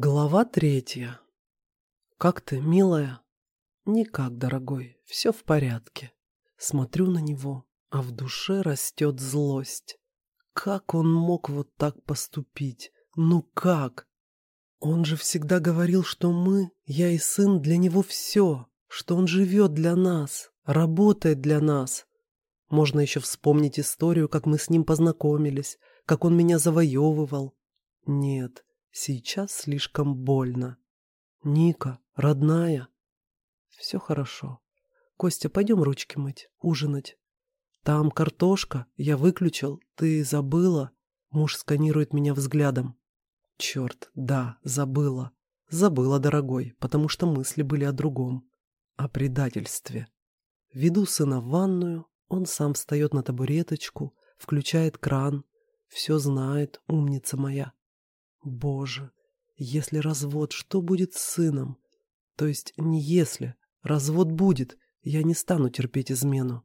Глава третья. «Как ты, милая?» «Никак, дорогой, все в порядке». Смотрю на него, а в душе растет злость. Как он мог вот так поступить? Ну как? Он же всегда говорил, что мы, я и сын, для него все, что он живет для нас, работает для нас. Можно еще вспомнить историю, как мы с ним познакомились, как он меня завоевывал. Нет, Сейчас слишком больно. Ника, родная. Все хорошо. Костя, пойдем ручки мыть, ужинать. Там картошка, я выключил, ты забыла? Муж сканирует меня взглядом. Черт, да, забыла. Забыла, дорогой, потому что мысли были о другом. О предательстве. Веду сына в ванную, он сам встает на табуреточку, включает кран. Все знает, умница моя. Боже, если развод, что будет с сыном? То есть не если, развод будет, я не стану терпеть измену.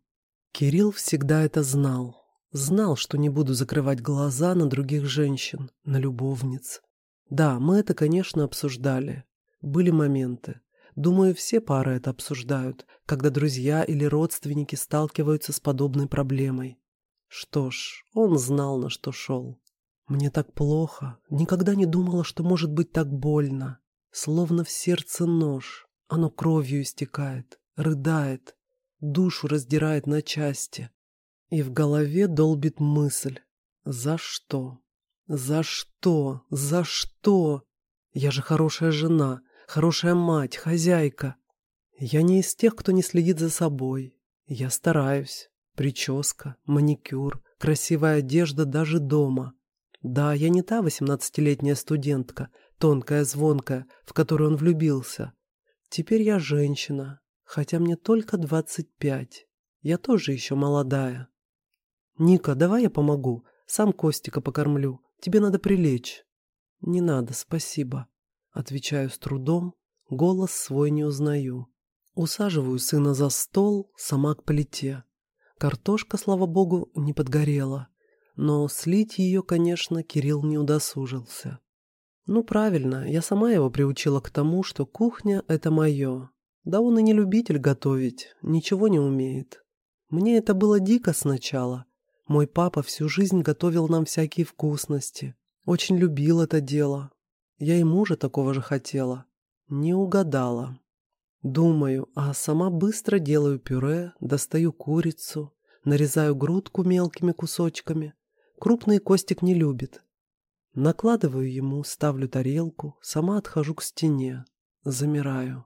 Кирилл всегда это знал. Знал, что не буду закрывать глаза на других женщин, на любовниц. Да, мы это, конечно, обсуждали. Были моменты. Думаю, все пары это обсуждают, когда друзья или родственники сталкиваются с подобной проблемой. Что ж, он знал, на что шел. Мне так плохо. Никогда не думала, что может быть так больно. Словно в сердце нож. Оно кровью истекает, рыдает, душу раздирает на части. И в голове долбит мысль. За что? За что? За что? Я же хорошая жена, хорошая мать, хозяйка. Я не из тех, кто не следит за собой. Я стараюсь. Прическа, маникюр, красивая одежда даже дома. Да, я не та восемнадцатилетняя студентка, тонкая, звонкая, в которую он влюбился. Теперь я женщина, хотя мне только двадцать пять. Я тоже еще молодая. Ника, давай я помогу. Сам Костика покормлю. Тебе надо прилечь. Не надо, спасибо. Отвечаю с трудом, голос свой не узнаю. Усаживаю сына за стол, сама к плите. Картошка, слава богу, не подгорела но слить ее, конечно, Кирилл не удосужился. Ну, правильно, я сама его приучила к тому, что кухня — это мое. Да он и не любитель готовить, ничего не умеет. Мне это было дико сначала. Мой папа всю жизнь готовил нам всякие вкусности. Очень любил это дело. Я и мужа такого же хотела. Не угадала. Думаю, а сама быстро делаю пюре, достаю курицу, нарезаю грудку мелкими кусочками, Крупный Костик не любит. Накладываю ему, ставлю тарелку, сама отхожу к стене. Замираю.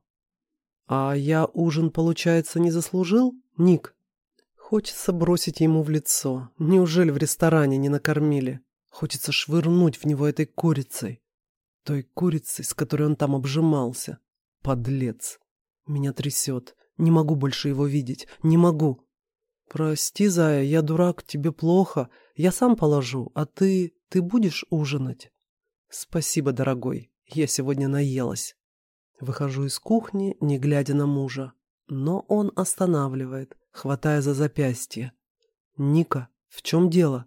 А я ужин, получается, не заслужил, Ник? Хочется бросить ему в лицо. Неужели в ресторане не накормили? Хочется швырнуть в него этой курицей. Той курицей, с которой он там обжимался. Подлец. Меня трясет. Не могу больше его видеть. Не могу. «Прости, Зая, я дурак, тебе плохо. Я сам положу, а ты... ты будешь ужинать?» «Спасибо, дорогой, я сегодня наелась». Выхожу из кухни, не глядя на мужа. Но он останавливает, хватая за запястье. «Ника, в чем дело?»